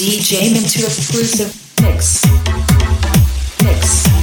DJ Mintu exclusive mix. Mix.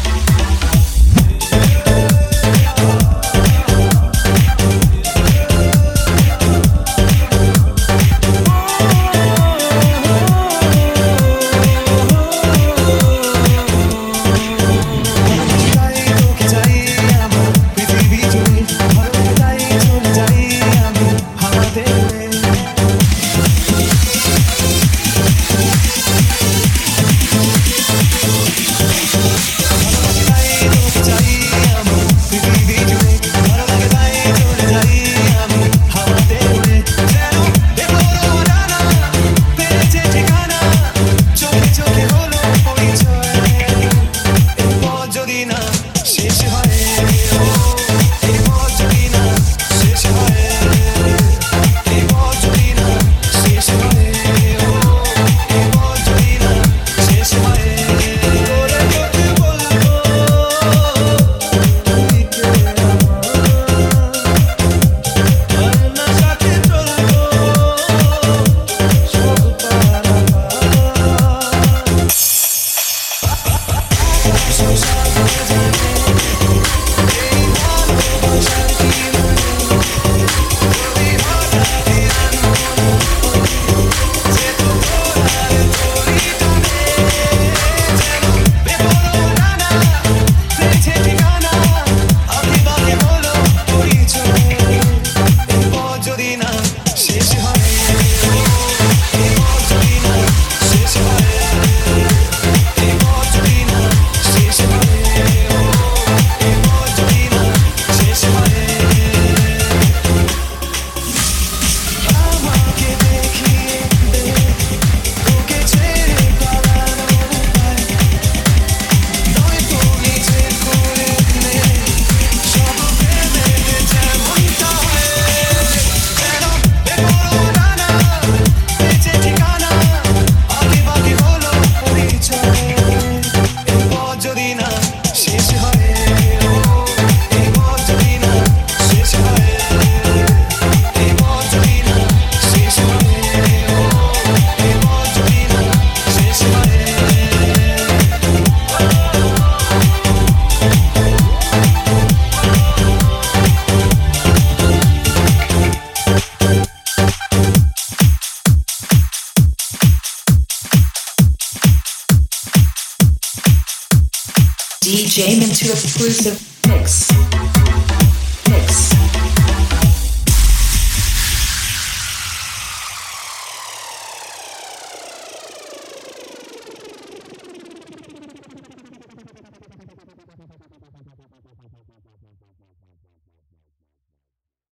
DJ Mintu exclusive mix.